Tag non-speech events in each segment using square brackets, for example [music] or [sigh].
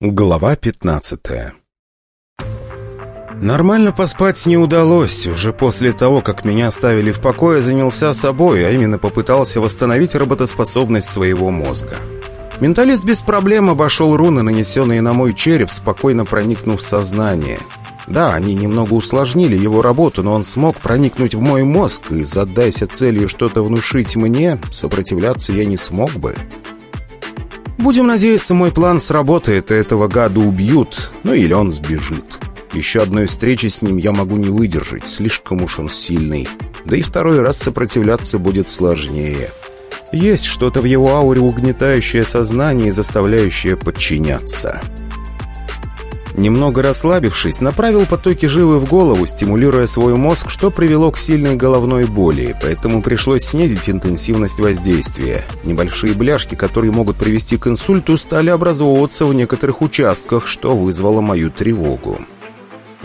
Глава 15 Нормально поспать не удалось. Уже после того, как меня оставили в покое, занялся собой, а именно попытался восстановить работоспособность своего мозга. Менталист без проблем обошел руны, нанесенные на мой череп, спокойно проникнув в сознание. Да, они немного усложнили его работу, но он смог проникнуть в мой мозг, и, задайся целью что-то внушить мне, сопротивляться я не смог бы. Будем надеяться, мой план сработает, и этого гада убьют, ну или он сбежит. Еще одной встречи с ним я могу не выдержать, слишком уж он сильный. Да и второй раз сопротивляться будет сложнее. Есть что-то в его ауре угнетающее сознание и заставляющее подчиняться. Немного расслабившись, направил потоки живы в голову, стимулируя свой мозг, что привело к сильной головной боли, поэтому пришлось снизить интенсивность воздействия. Небольшие бляшки, которые могут привести к инсульту, стали образовываться в некоторых участках, что вызвало мою тревогу.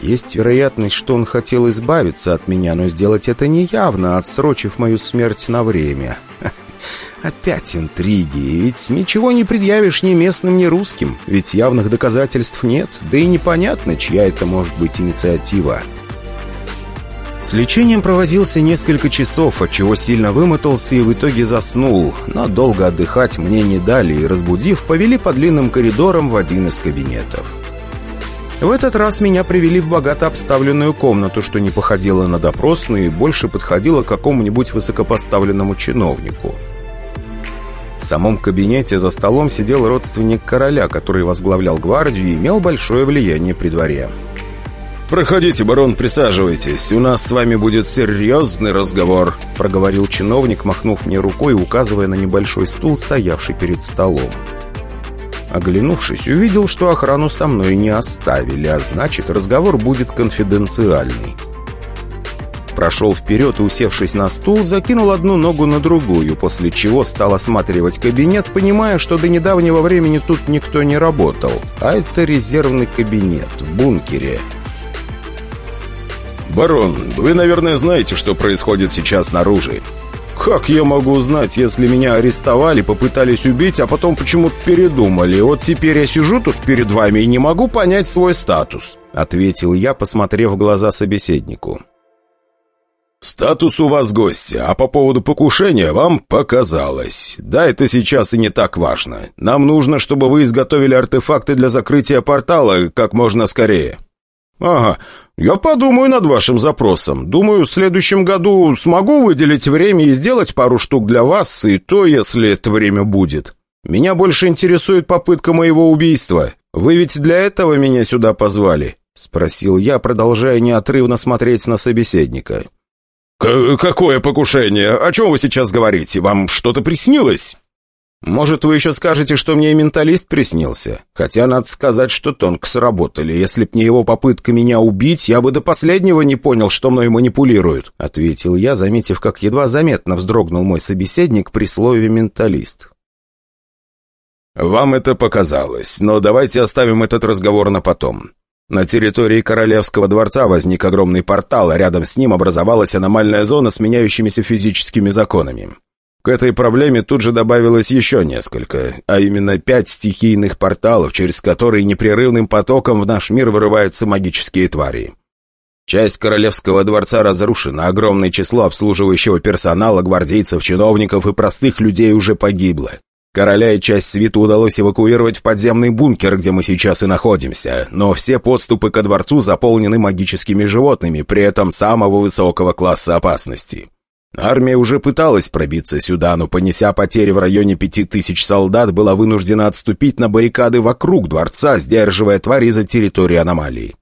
Есть вероятность, что он хотел избавиться от меня, но сделать это неявно, отсрочив мою смерть на время. [laughs] Опять интриги, ведь ничего не предъявишь ни местным, ни русским, ведь явных доказательств нет, да и непонятно, чья это может быть инициатива. С лечением провозился несколько часов, от чего сильно вымотался и в итоге заснул, но долго отдыхать мне не дали и, разбудив, повели по длинным коридорам в один из кабинетов. В этот раз меня привели в богато обставленную комнату, что не походило на допросную и больше подходило к какому-нибудь высокопоставленному чиновнику. В самом кабинете за столом сидел родственник короля, который возглавлял гвардию и имел большое влияние при дворе. «Проходите, барон, присаживайтесь. У нас с вами будет серьезный разговор», проговорил чиновник, махнув мне рукой указывая на небольшой стул, стоявший перед столом. Оглянувшись, увидел, что охрану со мной не оставили, а значит, разговор будет конфиденциальный прошел вперед и, усевшись на стул, закинул одну ногу на другую, после чего стал осматривать кабинет, понимая, что до недавнего времени тут никто не работал. А это резервный кабинет в бункере. «Барон, вы, наверное, знаете, что происходит сейчас снаружи?» «Как я могу узнать, если меня арестовали, попытались убить, а потом почему-то передумали? Вот теперь я сижу тут перед вами и не могу понять свой статус», — ответил я, посмотрев в глаза собеседнику. «Статус у вас гостя, а по поводу покушения вам показалось. Да, это сейчас и не так важно. Нам нужно, чтобы вы изготовили артефакты для закрытия портала как можно скорее». «Ага, я подумаю над вашим запросом. Думаю, в следующем году смогу выделить время и сделать пару штук для вас, и то, если это время будет. Меня больше интересует попытка моего убийства. Вы ведь для этого меня сюда позвали?» — спросил я, продолжая неотрывно смотреть на собеседника. «Какое покушение? О чем вы сейчас говорите? Вам что-то приснилось?» «Может, вы еще скажете, что мне и менталист приснился? Хотя, надо сказать, что тонко сработали. Если б не его попытка меня убить, я бы до последнего не понял, что мной манипулируют», — ответил я, заметив, как едва заметно вздрогнул мой собеседник при слове «менталист». «Вам это показалось, но давайте оставим этот разговор на потом. На территории Королевского дворца возник огромный портал, а рядом с ним образовалась аномальная зона с меняющимися физическими законами. К этой проблеме тут же добавилось еще несколько, а именно пять стихийных порталов, через которые непрерывным потоком в наш мир вырываются магические твари. Часть Королевского дворца разрушена, огромное число обслуживающего персонала, гвардейцев, чиновников и простых людей уже погибло. Короля и часть свита удалось эвакуировать в подземный бункер, где мы сейчас и находимся, но все подступы ко дворцу заполнены магическими животными, при этом самого высокого класса опасности. Армия уже пыталась пробиться сюда, но, понеся потери в районе пяти тысяч солдат, была вынуждена отступить на баррикады вокруг дворца, сдерживая твари за территорию аномалии.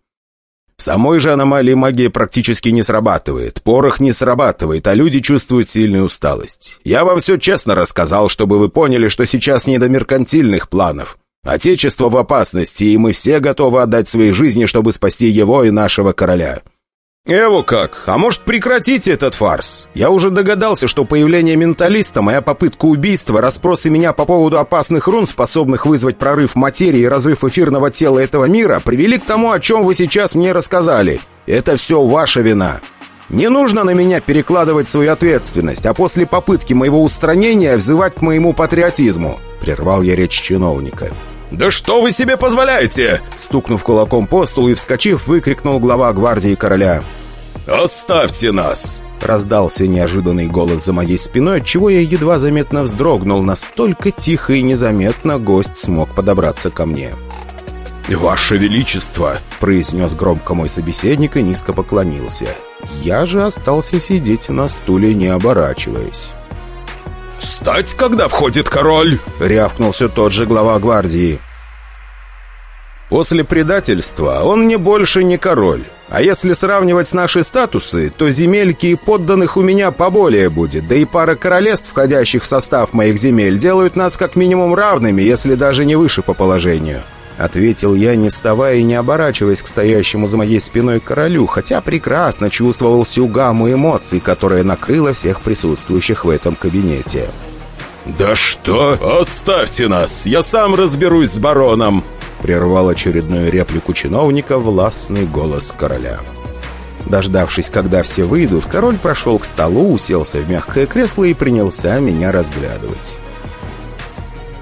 Самой же аномалии магия практически не срабатывает, порох не срабатывает, а люди чувствуют сильную усталость. Я вам все честно рассказал, чтобы вы поняли, что сейчас не до меркантильных планов. Отечество в опасности, и мы все готовы отдать свои жизни, чтобы спасти его и нашего короля. «Эво как? А может, прекратите этот фарс? Я уже догадался, что появление менталиста, моя попытка убийства, расспросы меня по поводу опасных рун, способных вызвать прорыв материи и разрыв эфирного тела этого мира, привели к тому, о чем вы сейчас мне рассказали. Это все ваша вина. Не нужно на меня перекладывать свою ответственность, а после попытки моего устранения взывать к моему патриотизму», — прервал я речь чиновника. «Да что вы себе позволяете?» Стукнув кулаком по столу и вскочив, выкрикнул глава гвардии короля. «Оставьте нас!» Раздался неожиданный голос за моей спиной, отчего я едва заметно вздрогнул. Настолько тихо и незаметно гость смог подобраться ко мне. «Ваше Величество!» — произнес громко мой собеседник и низко поклонился. Я же остался сидеть на стуле, не оборачиваясь. «Встать, когда входит король!» — рявкнул все тот же глава гвардии. После предательства он не больше не король. А если сравнивать наши статусы, то земельки и подданных у меня поболее будет, да и пара королевств, входящих в состав моих земель, делают нас как минимум равными, если даже не выше по положению. Ответил я, не вставая и не оборачиваясь к стоящему за моей спиной королю, хотя прекрасно чувствовал всю гамму эмоций, которая накрыла всех присутствующих в этом кабинете. «Да что? Оставьте нас! Я сам разберусь с бароном!» Прервал очередную реплику чиновника властный голос короля. Дождавшись, когда все выйдут, король прошел к столу, уселся в мягкое кресло и принялся меня разглядывать.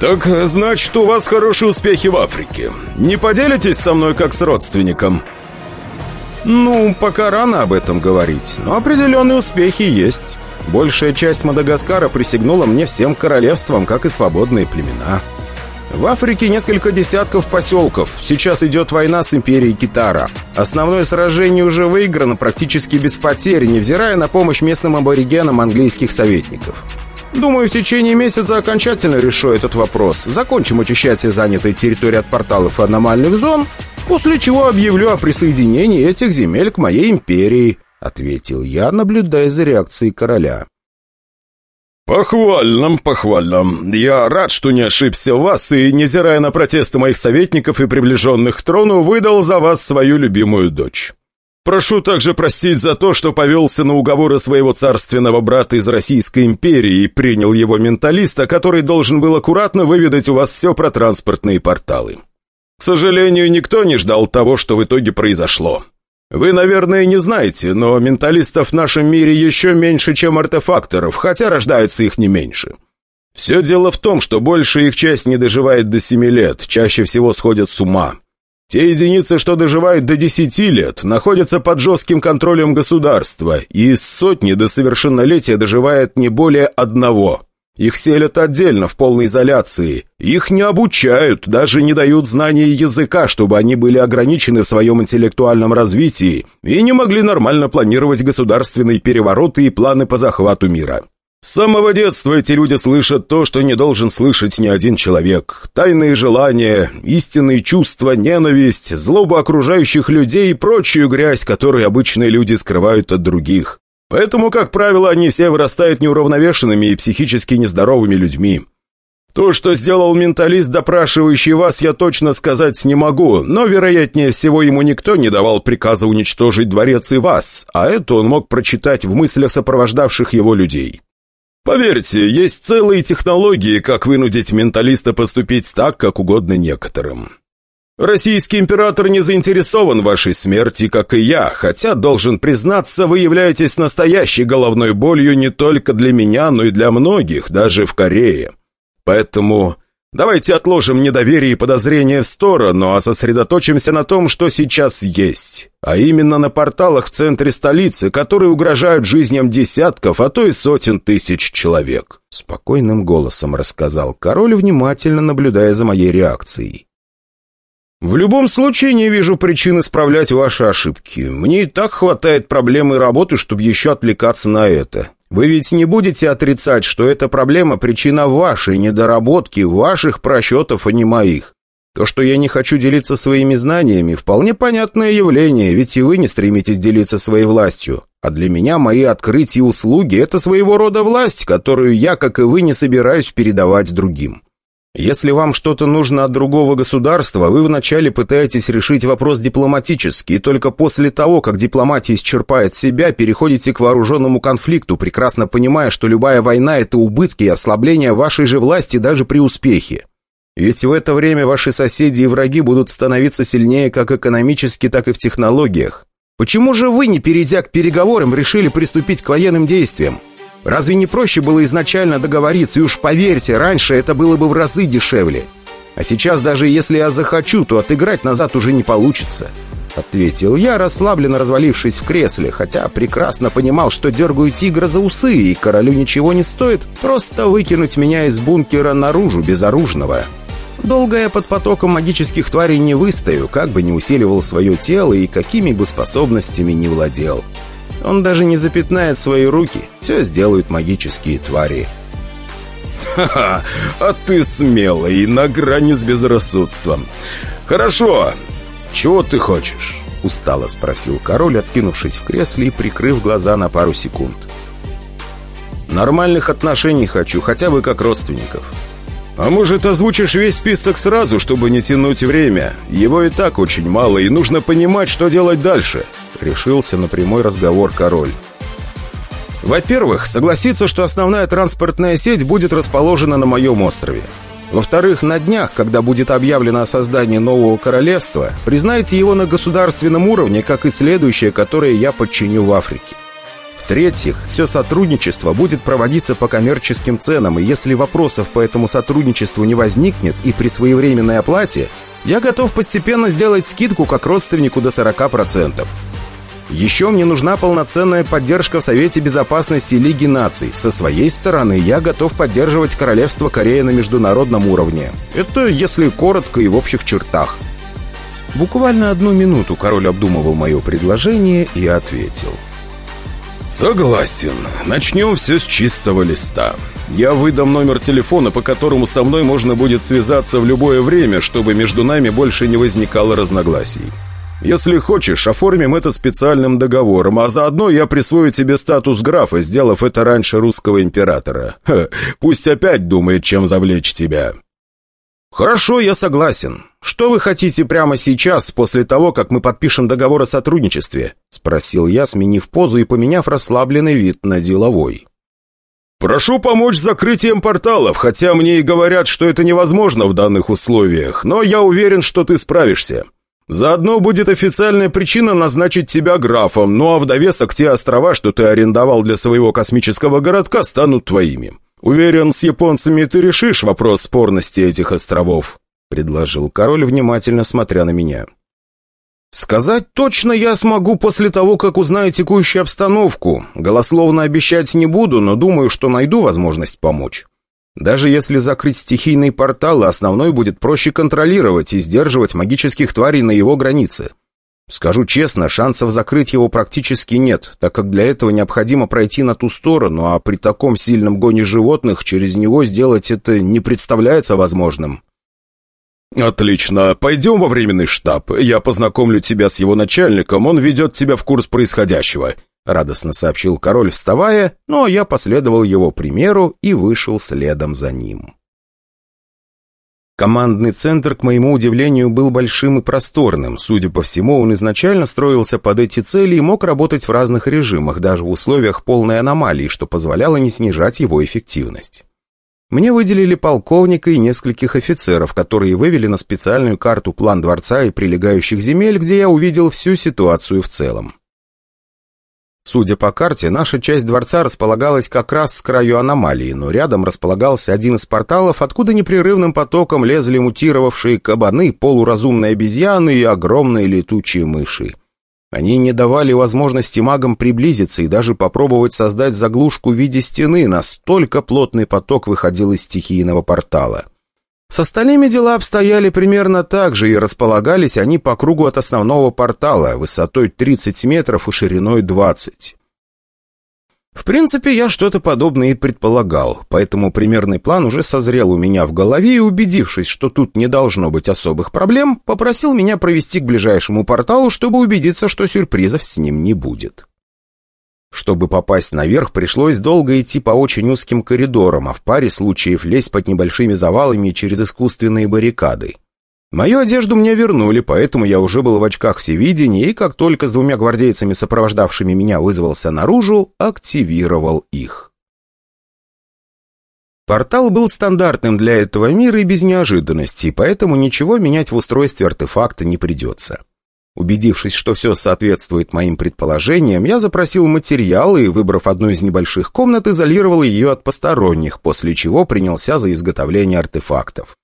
«Так, значит, у вас хорошие успехи в Африке. Не поделитесь со мной как с родственником?» «Ну, пока рано об этом говорить, но определенные успехи есть. Большая часть Мадагаскара присягнула мне всем королевствам, как и свободные племена. В Африке несколько десятков поселков. Сейчас идет война с империей Китара. Основное сражение уже выиграно практически без потерь, невзирая на помощь местным аборигенам английских советников. Думаю, в течение месяца окончательно решу этот вопрос. Закончим очищать все занятые территории от порталов и аномальных зон, после чего объявлю о присоединении этих земель к моей империи», — ответил я, наблюдая за реакцией короля. «Похвально, похвально. Я рад, что не ошибся в вас и, невзирая на протесты моих советников и приближенных к трону, выдал за вас свою любимую дочь. Прошу также простить за то, что повелся на уговоры своего царственного брата из Российской империи и принял его менталиста, который должен был аккуратно выведать у вас все про транспортные порталы. К сожалению, никто не ждал того, что в итоге произошло. Вы, наверное, не знаете, но менталистов в нашем мире еще меньше, чем артефакторов, хотя рождается их не меньше. Все дело в том, что большая их часть не доживает до семи лет, чаще всего сходят с ума. Те единицы, что доживают до 10 лет, находятся под жестким контролем государства, и из сотни до совершеннолетия доживает не более одного. Их селят отдельно, в полной изоляции. Их не обучают, даже не дают знания языка, чтобы они были ограничены в своем интеллектуальном развитии и не могли нормально планировать государственные перевороты и планы по захвату мира. С самого детства эти люди слышат то, что не должен слышать ни один человек. Тайные желания, истинные чувства, ненависть, злоба окружающих людей и прочую грязь, которую обычные люди скрывают от других. Поэтому, как правило, они все вырастают неуравновешенными и психически нездоровыми людьми. То, что сделал менталист, допрашивающий вас, я точно сказать не могу, но, вероятнее всего, ему никто не давал приказа уничтожить дворец и вас, а это он мог прочитать в мыслях сопровождавших его людей. Поверьте, есть целые технологии, как вынудить менталиста поступить так, как угодно некоторым. Российский император не заинтересован вашей смерти, как и я, хотя, должен признаться, вы являетесь настоящей головной болью не только для меня, но и для многих, даже в Корее. Поэтому давайте отложим недоверие и подозрения в сторону, а сосредоточимся на том, что сейчас есть а именно на порталах в центре столицы, которые угрожают жизням десятков, а то и сотен тысяч человек», — спокойным голосом рассказал король, внимательно наблюдая за моей реакцией. «В любом случае не вижу причин исправлять ваши ошибки. Мне и так хватает проблем и работы, чтобы еще отвлекаться на это. Вы ведь не будете отрицать, что эта проблема – причина вашей недоработки, ваших просчетов, а не моих. То, что я не хочу делиться своими знаниями, вполне понятное явление, ведь и вы не стремитесь делиться своей властью. А для меня мои открытия и услуги – это своего рода власть, которую я, как и вы, не собираюсь передавать другим. Если вам что-то нужно от другого государства, вы вначале пытаетесь решить вопрос дипломатически, и только после того, как дипломатия исчерпает себя, переходите к вооруженному конфликту, прекрасно понимая, что любая война – это убытки и ослабление вашей же власти даже при успехе. Ведь в это время ваши соседи и враги будут становиться сильнее как экономически, так и в технологиях. Почему же вы, не перейдя к переговорам, решили приступить к военным действиям? Разве не проще было изначально договориться, и уж поверьте, раньше это было бы в разы дешевле? А сейчас даже если я захочу, то отыграть назад уже не получится. Ответил я, расслабленно развалившись в кресле, хотя прекрасно понимал, что дергаю тигра за усы, и королю ничего не стоит просто выкинуть меня из бункера наружу безоружного. Долго я под потоком магических тварей не выстою, как бы не усиливал свое тело и какими бы способностями не владел. Он даже не запятнает свои руки, все сделают магические твари. «Ха-ха, а ты смелый и на грани с безрассудством. Хорошо, чего ты хочешь?» Устало спросил король, откинувшись в кресле и прикрыв глаза на пару секунд. «Нормальных отношений хочу, хотя бы как родственников. А может, озвучишь весь список сразу, чтобы не тянуть время? Его и так очень мало, и нужно понимать, что делать дальше», — решился на прямой разговор король. «Во-первых, согласиться, что основная транспортная сеть будет расположена на моем острове. Во-вторых, на днях, когда будет объявлено о создании нового королевства, признайте его на государственном уровне, как и следующее, которое я подчиню в Африке. В-третьих, все сотрудничество будет проводиться по коммерческим ценам, и если вопросов по этому сотрудничеству не возникнет и при своевременной оплате, я готов постепенно сделать скидку как родственнику до 40%. Еще мне нужна полноценная поддержка в Совете Безопасности Лиги Наций. Со своей стороны я готов поддерживать Королевство Корея на международном уровне. Это если коротко и в общих чертах. Буквально одну минуту король обдумывал мое предложение и ответил. «Согласен. Начнем все с чистого листа. Я выдам номер телефона, по которому со мной можно будет связаться в любое время, чтобы между нами больше не возникало разногласий. Если хочешь, оформим это специальным договором, а заодно я присвою тебе статус графа, сделав это раньше русского императора. Ха, пусть опять думает, чем завлечь тебя». «Хорошо, я согласен. Что вы хотите прямо сейчас, после того, как мы подпишем договор о сотрудничестве?» — спросил я, сменив позу и поменяв расслабленный вид на деловой. «Прошу помочь с закрытием порталов, хотя мне и говорят, что это невозможно в данных условиях, но я уверен, что ты справишься. Заодно будет официальная причина назначить тебя графом, ну а в довесок те острова, что ты арендовал для своего космического городка, станут твоими. Уверен, с японцами ты решишь вопрос спорности этих островов», — предложил король, внимательно смотря на меня. «Сказать точно я смогу после того, как узнаю текущую обстановку. Голословно обещать не буду, но думаю, что найду возможность помочь. Даже если закрыть стихийные порталы, основной будет проще контролировать и сдерживать магических тварей на его границе. Скажу честно, шансов закрыть его практически нет, так как для этого необходимо пройти на ту сторону, а при таком сильном гоне животных через него сделать это не представляется возможным. «Отлично. Пойдем во временный штаб. Я познакомлю тебя с его начальником, он ведет тебя в курс происходящего», — радостно сообщил король, вставая, но я последовал его примеру и вышел следом за ним. Командный центр, к моему удивлению, был большим и просторным. Судя по всему, он изначально строился под эти цели и мог работать в разных режимах, даже в условиях полной аномалии, что позволяло не снижать его эффективность. Мне выделили полковника и нескольких офицеров, которые вывели на специальную карту план дворца и прилегающих земель, где я увидел всю ситуацию в целом. Судя по карте, наша часть дворца располагалась как раз с краю аномалии, но рядом располагался один из порталов, откуда непрерывным потоком лезли мутировавшие кабаны, полуразумные обезьяны и огромные летучие мыши. Они не давали возможности магам приблизиться и даже попробовать создать заглушку в виде стены, настолько плотный поток выходил из стихийного портала. С остальными дела обстояли примерно так же, и располагались они по кругу от основного портала, высотой 30 метров и шириной 20. В принципе, я что-то подобное и предполагал, поэтому примерный план уже созрел у меня в голове, и убедившись, что тут не должно быть особых проблем, попросил меня провести к ближайшему порталу, чтобы убедиться, что сюрпризов с ним не будет. Чтобы попасть наверх, пришлось долго идти по очень узким коридорам, а в паре случаев лезть под небольшими завалами через искусственные баррикады. Мою одежду мне вернули, поэтому я уже был в очках всевидения, и как только с двумя гвардейцами, сопровождавшими меня, вызвался наружу, активировал их. Портал был стандартным для этого мира и без неожиданностей, поэтому ничего менять в устройстве артефакта не придется. Убедившись, что все соответствует моим предположениям, я запросил материалы и, выбрав одну из небольших комнат, изолировал ее от посторонних, после чего принялся за изготовление артефактов.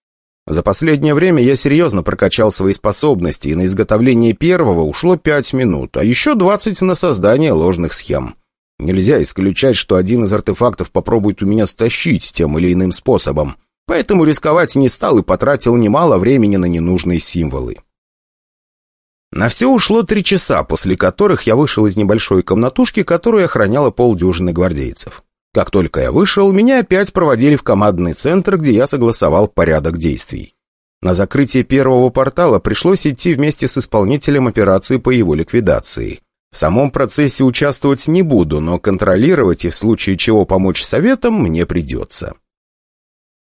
За последнее время я серьезно прокачал свои способности, и на изготовление первого ушло 5 минут, а еще 20 на создание ложных схем. Нельзя исключать, что один из артефактов попробует у меня стащить тем или иным способом, поэтому рисковать не стал и потратил немало времени на ненужные символы. На все ушло три часа, после которых я вышел из небольшой комнатушки, которую охраняла полдюжины гвардейцев. Как только я вышел, меня опять проводили в командный центр, где я согласовал порядок действий. На закрытие первого портала пришлось идти вместе с исполнителем операции по его ликвидации. В самом процессе участвовать не буду, но контролировать и в случае чего помочь советам мне придется.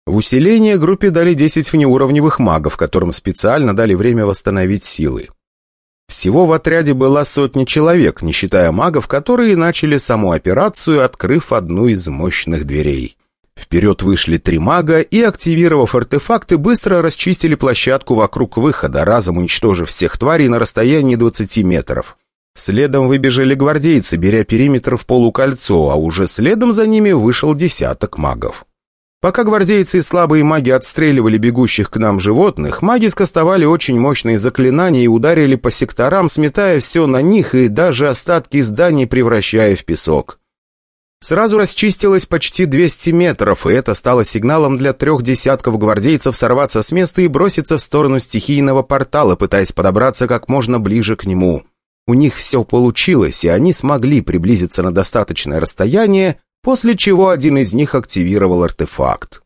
В усиление группе дали 10 внеуровневых магов, которым специально дали время восстановить силы. Всего в отряде была сотня человек, не считая магов, которые начали саму операцию, открыв одну из мощных дверей. Вперед вышли три мага и, активировав артефакты, быстро расчистили площадку вокруг выхода, разом уничтожив всех тварей на расстоянии 20 метров. Следом выбежали гвардейцы, беря периметр в полукольцо, а уже следом за ними вышел десяток магов. Пока гвардейцы и слабые маги отстреливали бегущих к нам животных, маги скостовали очень мощные заклинания и ударили по секторам, сметая все на них и даже остатки зданий превращая в песок. Сразу расчистилось почти 200 метров, и это стало сигналом для трех десятков гвардейцев сорваться с места и броситься в сторону стихийного портала, пытаясь подобраться как можно ближе к нему. У них все получилось, и они смогли приблизиться на достаточное расстояние, после чего один из них активировал артефакт.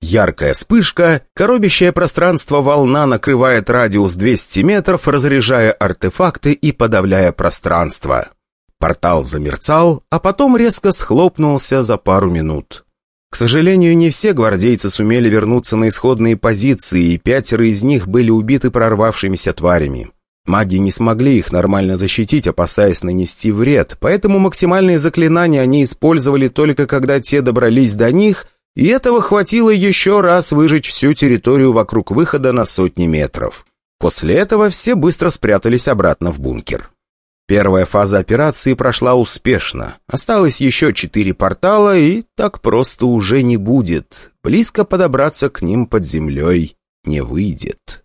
Яркая вспышка, коробящее пространство волна накрывает радиус 200 метров, разряжая артефакты и подавляя пространство. Портал замерцал, а потом резко схлопнулся за пару минут. К сожалению, не все гвардейцы сумели вернуться на исходные позиции, и пятеро из них были убиты прорвавшимися тварями. Маги не смогли их нормально защитить, опасаясь нанести вред, поэтому максимальные заклинания они использовали только когда те добрались до них, и этого хватило еще раз выжечь всю территорию вокруг выхода на сотни метров. После этого все быстро спрятались обратно в бункер. Первая фаза операции прошла успешно. Осталось еще четыре портала, и так просто уже не будет. Близко подобраться к ним под землей не выйдет.